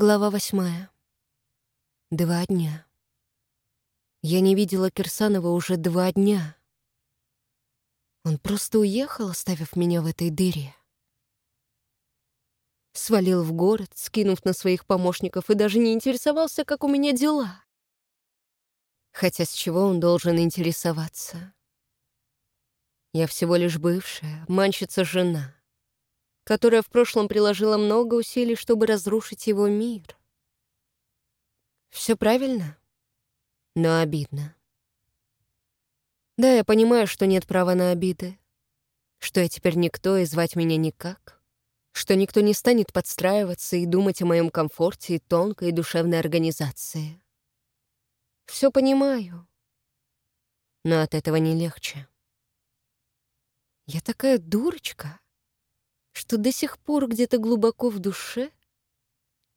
Глава восьмая. Два дня. Я не видела Кирсанова уже два дня. Он просто уехал, оставив меня в этой дыре. Свалил в город, скинув на своих помощников, и даже не интересовался, как у меня дела. Хотя с чего он должен интересоваться? Я всего лишь бывшая, манщица жена которая в прошлом приложила много усилий, чтобы разрушить его мир. Все правильно, но обидно. Да, я понимаю, что нет права на обиды, что я теперь никто и звать меня никак, что никто не станет подстраиваться и думать о моем комфорте и тонкой душевной организации. Все понимаю, но от этого не легче. Я такая дурочка что до сих пор где-то глубоко в душе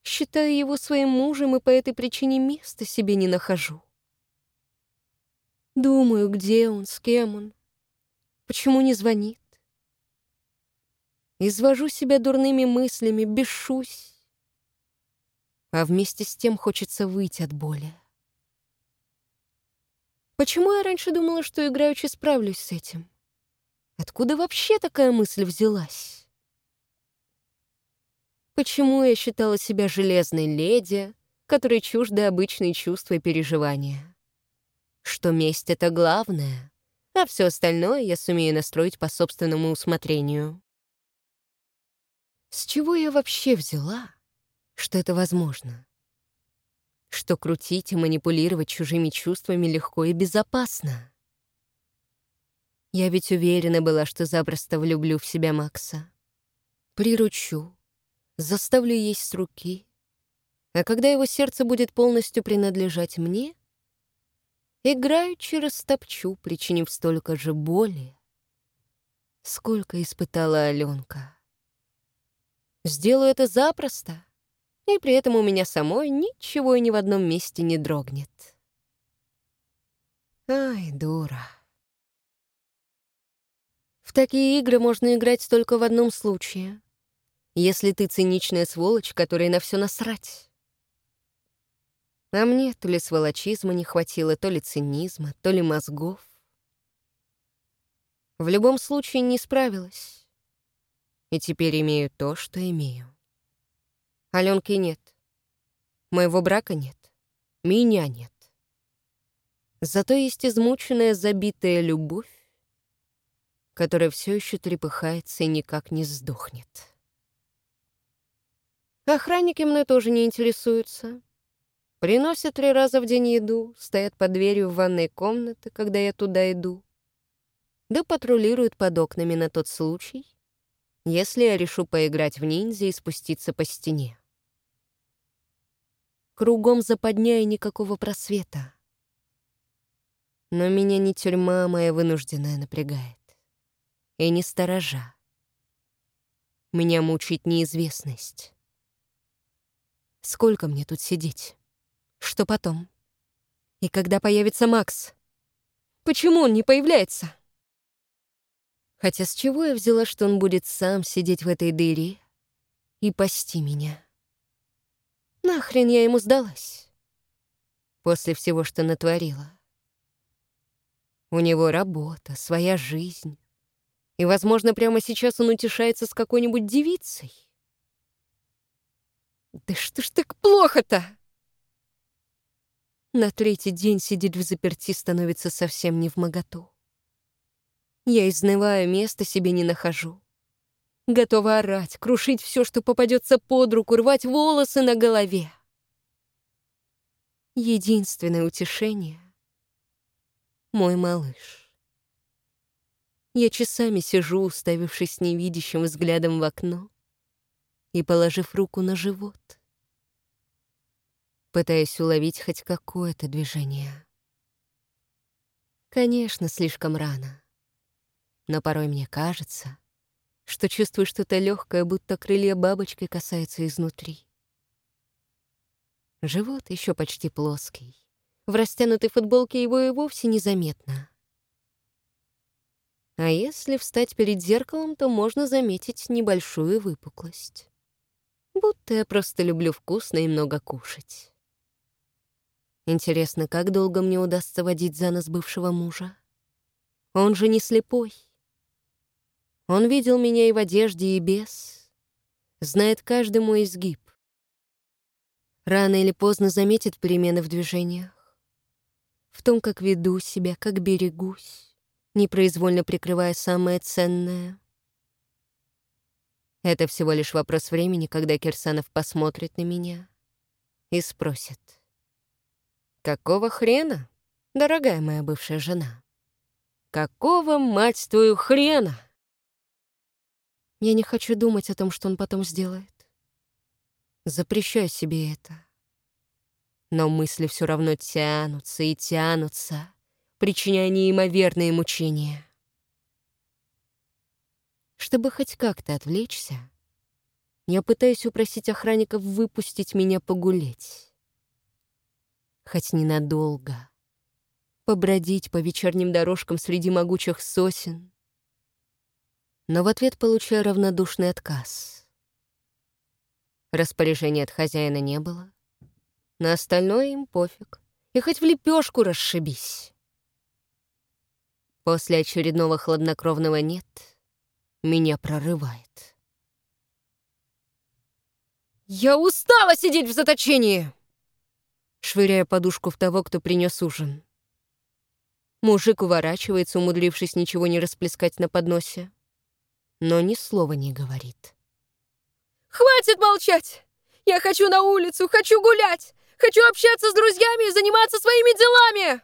считаю его своим мужем и по этой причине места себе не нахожу. Думаю, где он, с кем он, почему не звонит. Извожу себя дурными мыслями, бешусь, а вместе с тем хочется выйти от боли. Почему я раньше думала, что играючи справлюсь с этим? Откуда вообще такая мысль взялась? Почему я считала себя железной леди, которой чужды обычные чувства и переживания? Что месть — это главное, а все остальное я сумею настроить по собственному усмотрению. С чего я вообще взяла, что это возможно? Что крутить и манипулировать чужими чувствами легко и безопасно? Я ведь уверена была, что запросто влюблю в себя Макса. Приручу, заставлю есть с руки, а когда его сердце будет полностью принадлежать мне, играючи растопчу, причинив столько же боли, сколько испытала Аленка. Сделаю это запросто, и при этом у меня самой ничего и ни в одном месте не дрогнет. Ай, дура. В такие игры можно играть только в одном случае — если ты циничная сволочь, которой на все насрать. А мне то ли сволочизма не хватило, то ли цинизма, то ли мозгов. В любом случае не справилась. И теперь имею то, что имею. Аленки нет. Моего брака нет. Меня нет. Зато есть измученная, забитая любовь, которая все еще трепыхается и никак не сдохнет. Охранники мной тоже не интересуются. Приносят три раза в день еду, стоят под дверью в ванной комнаты, когда я туда иду. Да патрулируют под окнами на тот случай, если я решу поиграть в ниндзя и спуститься по стене. Кругом западня и никакого просвета. Но меня не тюрьма моя вынужденная напрягает. И не сторожа. Меня мучит неизвестность. Сколько мне тут сидеть? Что потом? И когда появится Макс? Почему он не появляется? Хотя с чего я взяла, что он будет сам сидеть в этой дыре и пасти меня? Нахрен я ему сдалась? После всего, что натворила. У него работа, своя жизнь. И, возможно, прямо сейчас он утешается с какой-нибудь девицей. Да что ж так плохо-то? На третий день сидеть в заперти становится совсем не в моготу. Я изнываю, места себе не нахожу. Готова орать, крушить все, что попадется под руку, рвать волосы на голове. Единственное утешение — мой малыш. Я часами сижу, уставившись невидящим взглядом в окно, и положив руку на живот, пытаясь уловить хоть какое-то движение. Конечно, слишком рано, но порой мне кажется, что чувствую что-то легкое, будто крылья бабочкой касаются изнутри. Живот еще почти плоский. В растянутой футболке его и вовсе незаметно. А если встать перед зеркалом, то можно заметить небольшую выпуклость. Будто я просто люблю вкусно и много кушать. Интересно, как долго мне удастся водить за нос бывшего мужа? Он же не слепой. Он видел меня и в одежде, и без. Знает каждый мой изгиб. Рано или поздно заметит перемены в движениях. В том, как веду себя, как берегусь, непроизвольно прикрывая самое ценное. Это всего лишь вопрос времени, когда Кирсанов посмотрит на меня и спросит. «Какого хрена, дорогая моя бывшая жена? Какого, мать твою, хрена?» Я не хочу думать о том, что он потом сделает. Запрещаю себе это. Но мысли все равно тянутся и тянутся, причиняя неимоверные мучения. Чтобы хоть как-то отвлечься, я пытаюсь упросить охранников выпустить меня погулять. Хоть ненадолго. Побродить по вечерним дорожкам среди могучих сосен, но в ответ получаю равнодушный отказ. Распоряжения от хозяина не было. На остальное им пофиг. И хоть в лепешку расшибись. После очередного хладнокровного «нет» меня прорывает. «Я устала сидеть в заточении!» Швыряя подушку в того, кто принес ужин. Мужик уворачивается, умудрившись ничего не расплескать на подносе но ни слова не говорит. «Хватит молчать! Я хочу на улицу, хочу гулять! Хочу общаться с друзьями и заниматься своими делами!»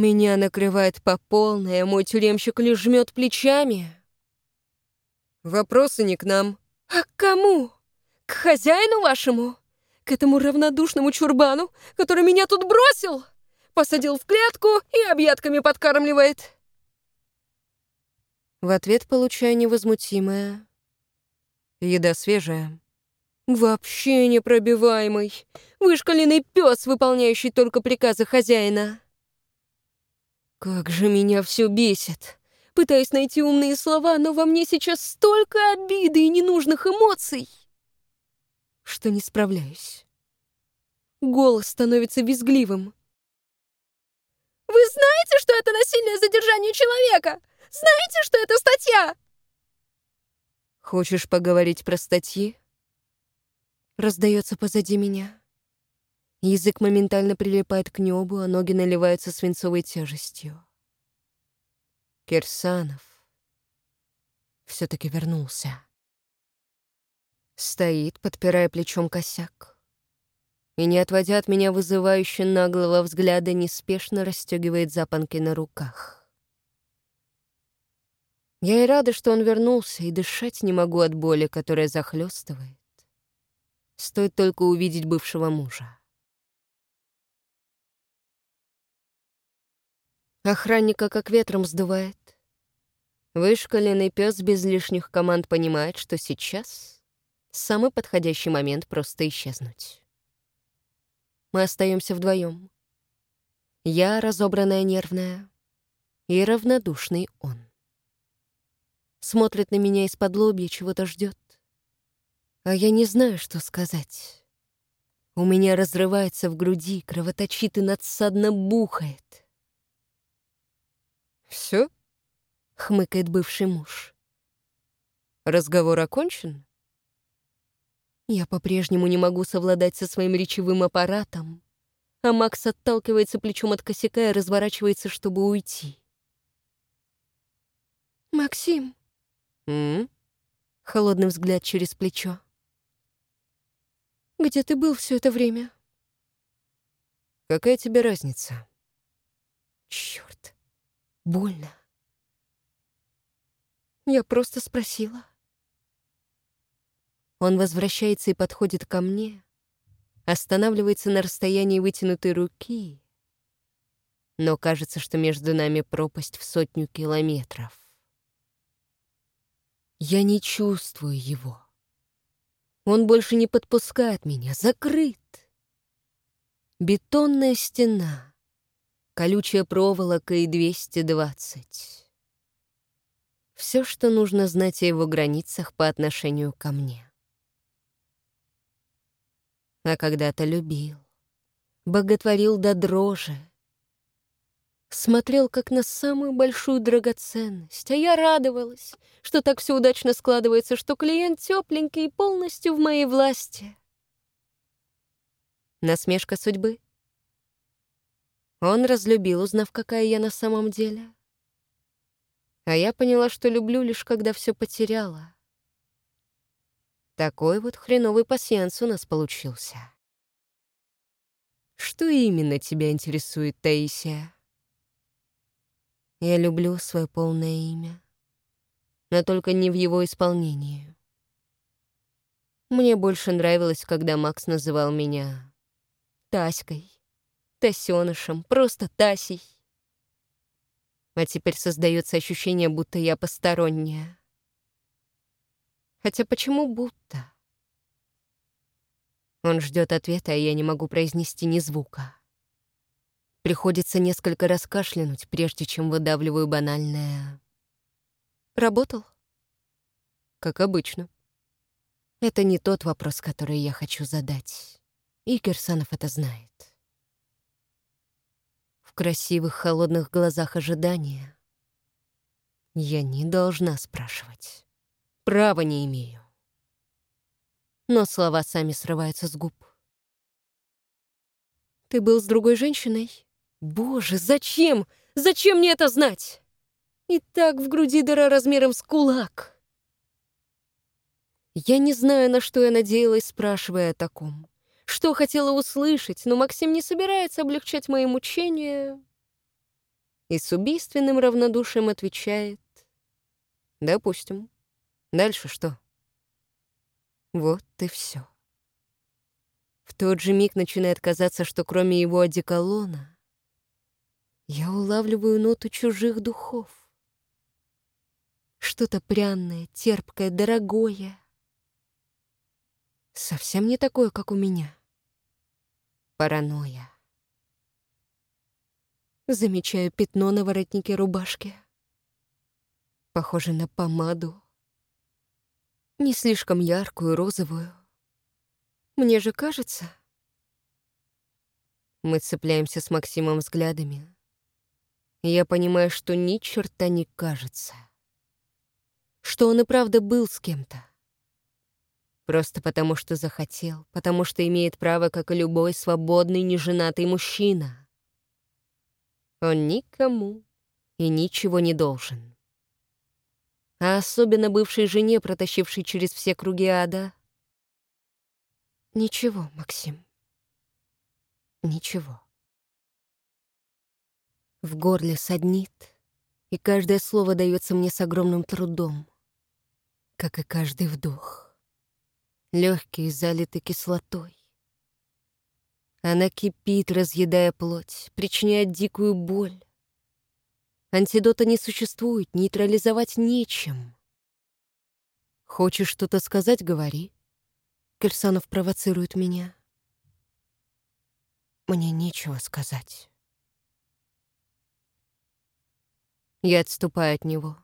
Меня накрывает по полной, а мой тюремщик лишь жмет плечами. Вопросы не к нам. А к кому? К хозяину вашему? К этому равнодушному чурбану, который меня тут бросил? Посадил в клетку и объедками подкармливает. В ответ получаю невозмутимое. Еда свежая. Вообще непробиваемый. Вышкаленный пес, выполняющий только приказы хозяина. Как же меня все бесит. Пытаюсь найти умные слова, но во мне сейчас столько обиды и ненужных эмоций, что не справляюсь. Голос становится визгливым. «Вы знаете, что это насильное задержание человека? Знаете, что это статья?» «Хочешь поговорить про статьи?» Раздается позади меня. Язык моментально прилипает к небу, а ноги наливаются свинцовой тяжестью. Кирсанов все-таки вернулся. Стоит, подпирая плечом косяк. И, не отводя от меня вызывающе наглого взгляда, неспешно расстегивает запонки на руках. Я и рада, что он вернулся, и дышать не могу от боли, которая захлестывает. Стоит только увидеть бывшего мужа. Охранника как ветром сдувает. Вышкаленный пес без лишних команд понимает, что сейчас самый подходящий момент просто исчезнуть. Мы остаемся вдвоем. Я разобранная нервная и равнодушный он смотрит на меня из-под лобья, чего-то ждет. А я не знаю, что сказать. У меня разрывается в груди, кровоточит и надсадно бухает. «Все?» — хмыкает бывший муж. «Разговор окончен?» Я по-прежнему не могу совладать со своим речевым аппаратом, а Макс отталкивается плечом от косяка и разворачивается, чтобы уйти. «Максим!» «М?» Холодный взгляд через плечо. «Где ты был все это время?» «Какая тебе разница?» Черт, больно. Я просто спросила. Он возвращается и подходит ко мне, останавливается на расстоянии вытянутой руки, но кажется, что между нами пропасть в сотню километров. Я не чувствую его. Он больше не подпускает меня, закрыт. Бетонная стена, колючая проволока и 220. Все, что нужно знать о его границах по отношению ко мне. А когда-то любил, боготворил до дрожи, смотрел как на самую большую драгоценность, а я радовалась, что так все удачно складывается, что клиент тепленький и полностью в моей власти. Насмешка судьбы. Он разлюбил, узнав, какая я на самом деле. А я поняла, что люблю лишь когда все потеряла. Такой вот хреновый пасьянс у нас получился. Что именно тебя интересует, Таисия? Я люблю свое полное имя, но только не в его исполнении. Мне больше нравилось, когда Макс называл меня Таськой, Тасенышем, просто Тасей. А теперь создается ощущение, будто я посторонняя. Хотя почему будто? Он ждет ответа, а я не могу произнести ни звука. Приходится несколько раз кашлянуть, прежде чем выдавливаю банальное. Работал? Как обычно. Это не тот вопрос, который я хочу задать. И Кирсанов это знает. Красивых холодных глазах ожидания я не должна спрашивать. Права не имею. Но слова сами срываются с губ. «Ты был с другой женщиной?» Боже, зачем? Зачем мне это знать? И так в груди дыра размером с кулак. Я не знаю, на что я надеялась, спрашивая о таком. Что хотела услышать, но Максим не собирается облегчать мои мучения. И с убийственным равнодушием отвечает. Допустим. Дальше что? Вот и все. В тот же миг начинает казаться, что кроме его одеколона я улавливаю ноту чужих духов. Что-то пряное, терпкое, дорогое. Совсем не такое, как у меня. Паранойя. Замечаю пятно на воротнике рубашки. Похоже на помаду. Не слишком яркую, розовую. Мне же кажется... Мы цепляемся с Максимом взглядами, я понимаю, что ни черта не кажется. Что он и правда был с кем-то. Просто потому, что захотел, потому что имеет право, как и любой свободный, неженатый мужчина. Он никому и ничего не должен. А особенно бывшей жене, протащившей через все круги ада. Ничего, Максим. Ничего. В горле саднит, и каждое слово дается мне с огромным трудом, как и каждый вдох. Легкий, залитый кислотой. Она кипит, разъедая плоть, причиняет дикую боль. Антидота не существует, нейтрализовать нечем. Хочешь что-то сказать — говори. Кирсанов провоцирует меня. Мне нечего сказать. Я отступаю от него.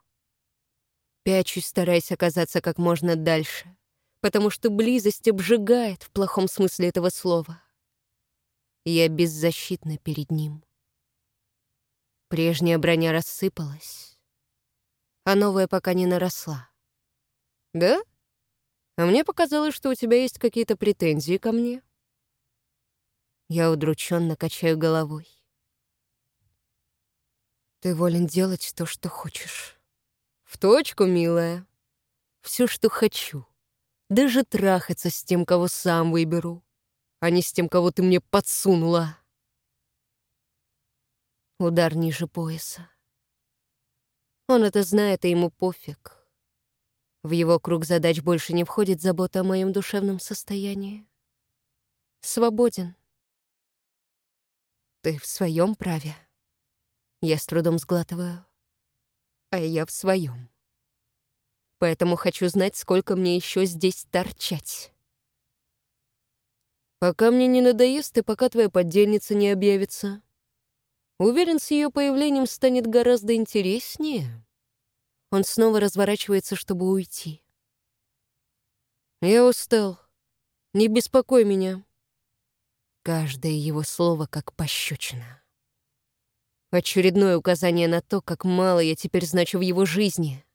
Пячусь, стараясь оказаться как можно дальше, потому что близость обжигает в плохом смысле этого слова. Я беззащитна перед ним. Прежняя броня рассыпалась, а новая пока не наросла. «Да? А мне показалось, что у тебя есть какие-то претензии ко мне». Я удрученно качаю головой. Ты волен делать то, что хочешь. В точку, милая. Все, что хочу. Даже трахаться с тем, кого сам выберу, а не с тем, кого ты мне подсунула. Удар ниже пояса. Он это знает, и ему пофиг. В его круг задач больше не входит забота о моем душевном состоянии. Свободен. Ты в своем праве. Я с трудом сглатываю. А я в своем. Поэтому хочу знать, сколько мне еще здесь торчать. Пока мне не надоест и пока твоя поддельница не объявится. Уверен, с ее появлением станет гораздо интереснее. он снова разворачивается, чтобы уйти. «Я устал. Не беспокой меня». Каждое его слово как пощечина. Очередное указание на то, как мало я теперь значу в его жизни.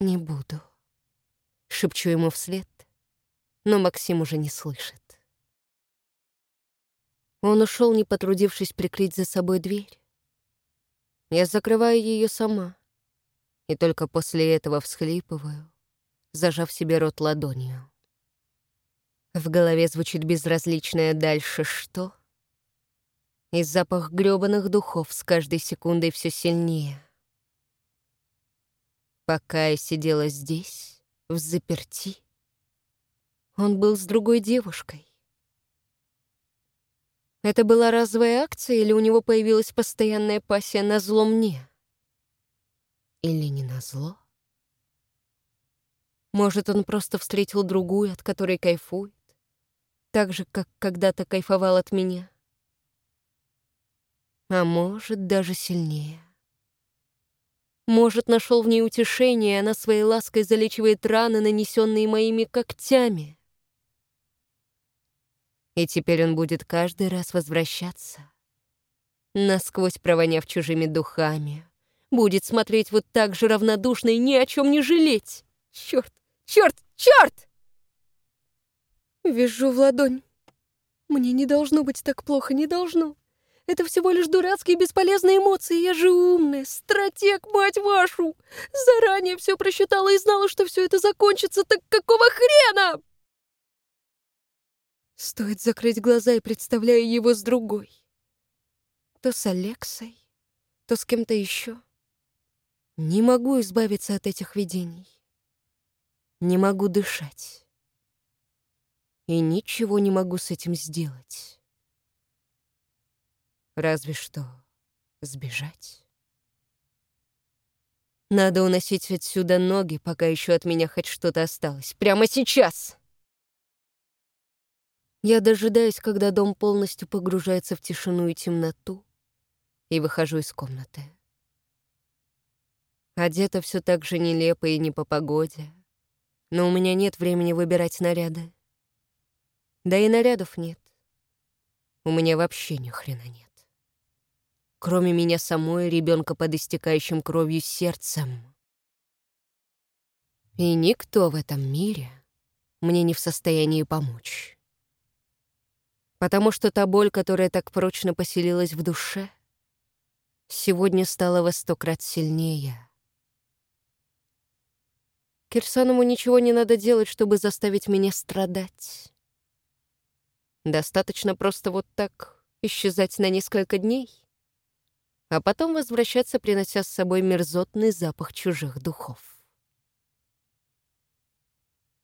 «Не буду», — шепчу ему вслед, но Максим уже не слышит. Он ушел, не потрудившись прикрыть за собой дверь. Я закрываю ее сама, и только после этого всхлипываю, зажав себе рот ладонью. В голове звучит безразличное «дальше что?» и запах грёбаных духов с каждой секундой все сильнее. Пока я сидела здесь, в заперти, он был с другой девушкой. Это была разовая акция или у него появилась постоянная пассия на зло мне? Или не на зло? Может, он просто встретил другую, от которой кайфует, так же, как когда-то кайфовал от меня? а может, даже сильнее. Может, нашел в ней утешение, она своей лаской залечивает раны, нанесенные моими когтями. И теперь он будет каждый раз возвращаться, насквозь провоняв чужими духами, будет смотреть вот так же равнодушно и ни о чем не жалеть. Черт, черт, черт! Вижу в ладонь. Мне не должно быть так плохо, не должно. Это всего лишь дурацкие бесполезные эмоции. Я же умная, стратег, мать вашу! Заранее все просчитала и знала, что все это закончится, так какого хрена? Стоит закрыть глаза и представляю его с другой. То с Алексой, то с кем-то еще. Не могу избавиться от этих видений. Не могу дышать. И ничего не могу с этим сделать. Разве что сбежать. Надо уносить отсюда ноги, пока еще от меня хоть что-то осталось. Прямо сейчас! Я дожидаюсь, когда дом полностью погружается в тишину и темноту, и выхожу из комнаты. Одета все так же нелепо и не по погоде, но у меня нет времени выбирать наряды. Да и нарядов нет. У меня вообще ни хрена нет кроме меня самой, ребенка под истекающим кровью сердцем. И никто в этом мире мне не в состоянии помочь. Потому что та боль, которая так прочно поселилась в душе, сегодня стала во сто крат сильнее. Кирсанову ничего не надо делать, чтобы заставить меня страдать. Достаточно просто вот так исчезать на несколько дней а потом возвращаться, принося с собой мерзотный запах чужих духов.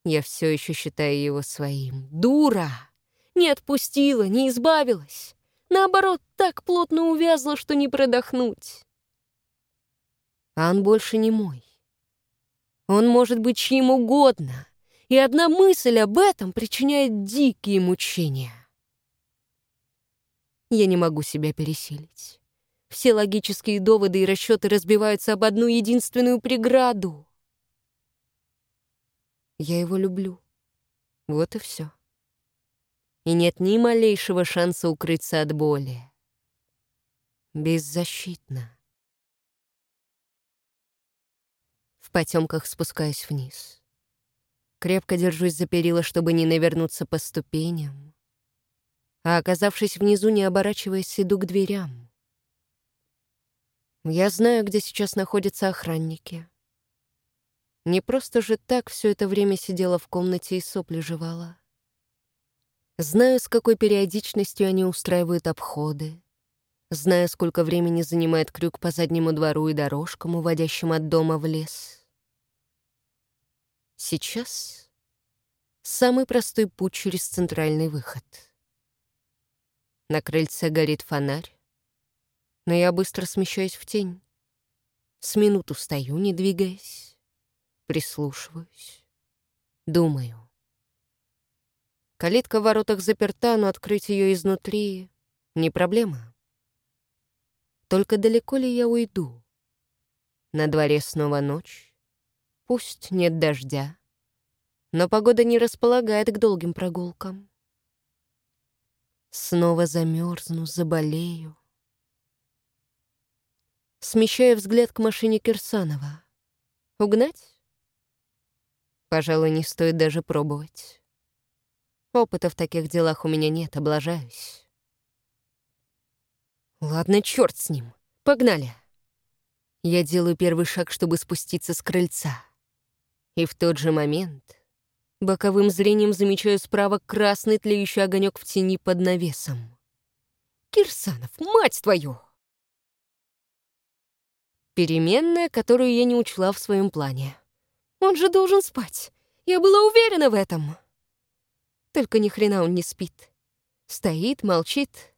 Я все еще считаю его своим. Дура! Не отпустила, не избавилась. Наоборот, так плотно увязла, что не продохнуть. А он больше не мой. Он может быть чьим угодно, и одна мысль об этом причиняет дикие мучения. Я не могу себя пересилить. Все логические доводы и расчеты разбиваются об одну единственную преграду. Я его люблю. Вот и все. И нет ни малейшего шанса укрыться от боли. Беззащитно. В потемках спускаюсь вниз. Крепко держусь за перила, чтобы не навернуться по ступеням. А оказавшись внизу, не оборачиваясь, иду к дверям. Я знаю, где сейчас находятся охранники. Не просто же так все это время сидела в комнате и сопли жевала. Знаю, с какой периодичностью они устраивают обходы. Знаю, сколько времени занимает крюк по заднему двору и дорожкам, уводящим от дома в лес. Сейчас самый простой путь через центральный выход. На крыльце горит фонарь но я быстро смещаюсь в тень. С минуту стою, не двигаясь, прислушиваюсь, думаю. Калитка в воротах заперта, но открыть ее изнутри — не проблема. Только далеко ли я уйду? На дворе снова ночь. Пусть нет дождя, но погода не располагает к долгим прогулкам. Снова замерзну, заболею. Смещая взгляд к машине Кирсанова. Угнать? Пожалуй, не стоит даже пробовать. Опыта в таких делах у меня нет, облажаюсь. Ладно, черт с ним. Погнали. Я делаю первый шаг, чтобы спуститься с крыльца. И в тот же момент боковым зрением замечаю справа красный тлеющий огонек в тени под навесом. «Кирсанов, мать твою!» Переменная, которую я не учла в своем плане. Он же должен спать. Я была уверена в этом. Только ни хрена он не спит. Стоит, молчит,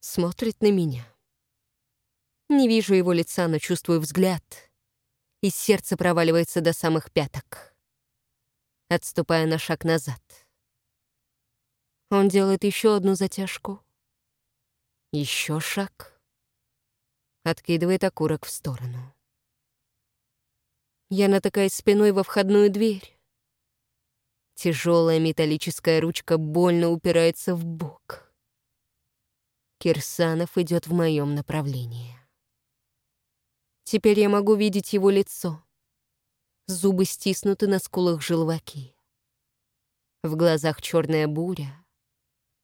смотрит на меня. Не вижу его лица, но чувствую взгляд, и сердце проваливается до самых пяток, отступая на шаг назад. Он делает еще одну затяжку. Еще шаг. Откидывает окурок в сторону. Я натыкаюсь спиной во входную дверь. Тяжелая металлическая ручка больно упирается в бок. Кирсанов идет в моем направлении. Теперь я могу видеть его лицо. Зубы стиснуты на скулах желваки. В глазах черная буря,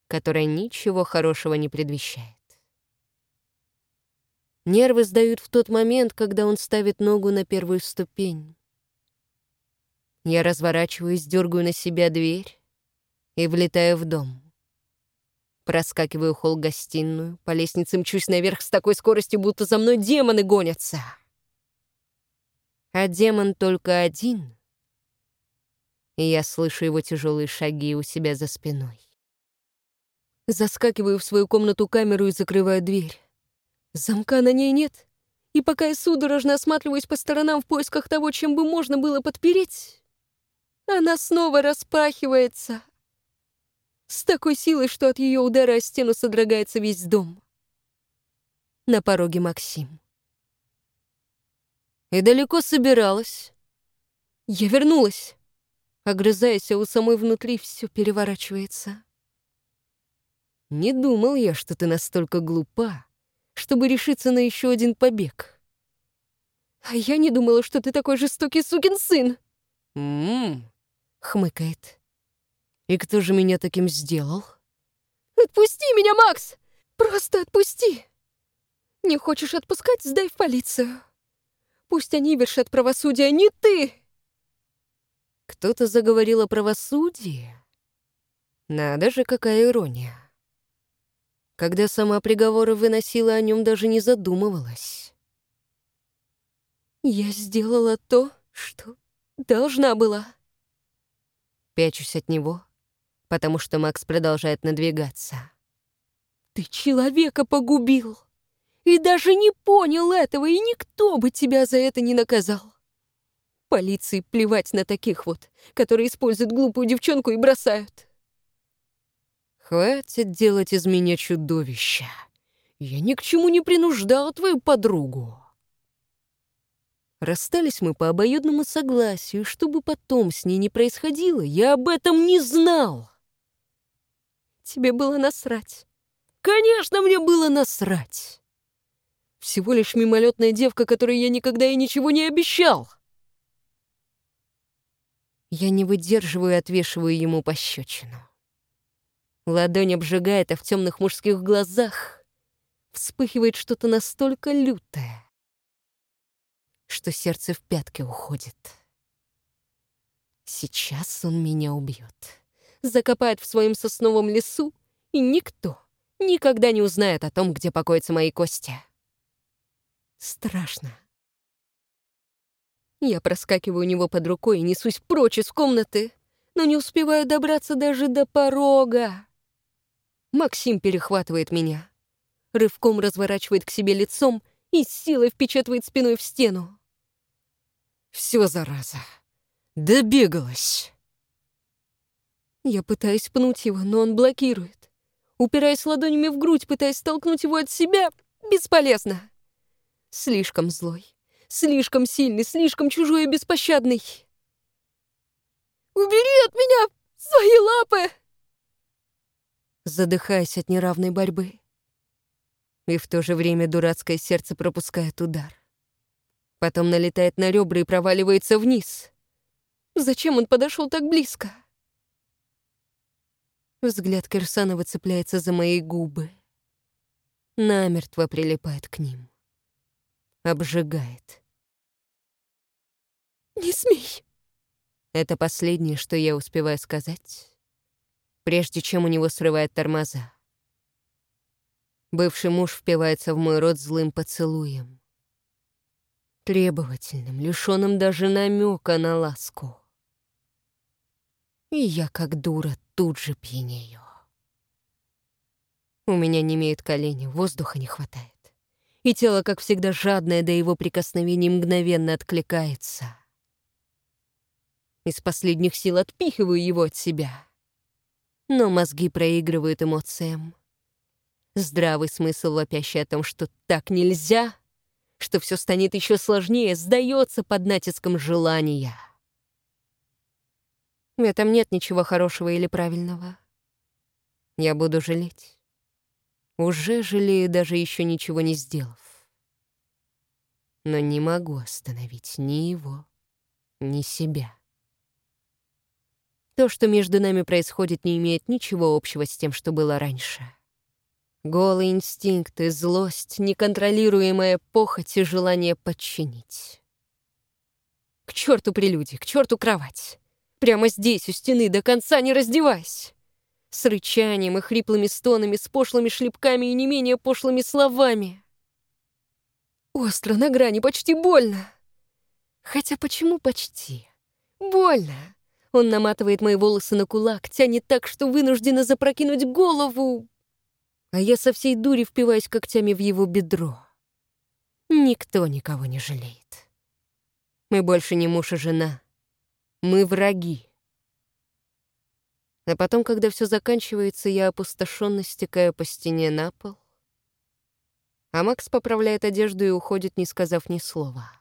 которая ничего хорошего не предвещает. Нервы сдают в тот момент, когда он ставит ногу на первую ступень. Я разворачиваюсь, дергаю на себя дверь и влетаю в дом. Проскакиваю холл-гостиную, по лестнице мчусь наверх с такой скоростью, будто за мной демоны гонятся. А демон только один, и я слышу его тяжелые шаги у себя за спиной. Заскакиваю в свою комнату-камеру и закрываю дверь. Замка на ней нет, и пока я судорожно осматриваюсь по сторонам в поисках того, чем бы можно было подпереть, она снова распахивается с такой силой, что от ее удара о стену содрогается весь дом. На пороге Максим. И далеко собиралась. Я вернулась. Огрызаясь, а у самой внутри все переворачивается. Не думал я, что ты настолько глупа, чтобы решиться на еще один побег. А я не думала, что ты такой жестокий сукин сын. Ммм, хмыкает. И кто же меня таким сделал? Отпусти меня, Макс! Просто отпусти! Не хочешь отпускать, сдай в полицию. Пусть они вершат правосудие, не ты! Кто-то заговорил о правосудии? Надо же, какая ирония. Когда сама приговоры выносила, о нем даже не задумывалась. Я сделала то, что должна была. Пячусь от него, потому что Макс продолжает надвигаться. «Ты человека погубил! И даже не понял этого, и никто бы тебя за это не наказал! Полиции плевать на таких вот, которые используют глупую девчонку и бросают!» «Хватит делать из меня чудовища! Я ни к чему не принуждал твою подругу!» Расстались мы по обоюдному согласию, чтобы потом с ней не происходило, я об этом не знал. Тебе было насрать. Конечно, мне было насрать. Всего лишь мимолетная девка, которой я никогда и ничего не обещал. Я не выдерживаю и отвешиваю ему пощечину. Ладонь обжигает, а в темных мужских глазах вспыхивает что-то настолько лютое, что сердце в пятки уходит. Сейчас он меня убьет закопает в своем сосновом лесу, и никто никогда не узнает о том, где покоятся мои кости. Страшно. Я проскакиваю у него под рукой и несусь прочь из комнаты, но не успеваю добраться даже до порога. Максим перехватывает меня, рывком разворачивает к себе лицом и силой впечатывает спиной в стену. Все, зараза, добегалась. Я пытаюсь пнуть его, но он блокирует. Упираясь ладонями в грудь, пытаясь столкнуть его от себя, бесполезно. Слишком злой, Слишком сильный, слишком чужой и беспощадный. «Убери от меня свои лапы!» Задыхаясь от неравной борьбы. И в то же время дурацкое сердце пропускает удар. Потом налетает на ребра и проваливается вниз. Зачем он подошел так близко? Взгляд Кирсанова цепляется за мои губы. Намертво прилипает к ним. Обжигает. «Не смей!» Это последнее, что я успеваю сказать, прежде чем у него срывает тормоза. Бывший муж впивается в мой рот злым поцелуем. Требовательным, лишённым даже намека на ласку. И я, как дура, тут же пьянею. У меня не имеют колени, воздуха не хватает. И тело, как всегда, жадное до его прикосновений, мгновенно откликается. Из последних сил отпихиваю его от себя. Но мозги проигрывают эмоциям. Здравый смысл, вопящий о том, что так нельзя, что все станет еще сложнее, сдается под натиском желания. В этом нет ничего хорошего или правильного. Я буду жалеть. Уже жалею, даже еще ничего не сделав. Но не могу остановить ни его, ни себя. То, что между нами происходит, не имеет ничего общего с тем, что было раньше. Голые инстинкты, злость, неконтролируемая похоть и желание подчинить. К черту прелюдии, к черту кровать. Прямо здесь, у стены, до конца не раздевайся. С рычанием и хриплыми стонами, с пошлыми шлепками и не менее пошлыми словами. Остро, на грани, почти больно. Хотя почему почти? Больно. Он наматывает мои волосы на кулак, тянет так, что вынуждена запрокинуть голову. А я со всей дури впиваюсь когтями в его бедро. Никто никого не жалеет. Мы больше не муж и жена. Мы враги. А потом, когда все заканчивается, я опустошенно стекаю по стене на пол, а Макс поправляет одежду и уходит, не сказав ни слова.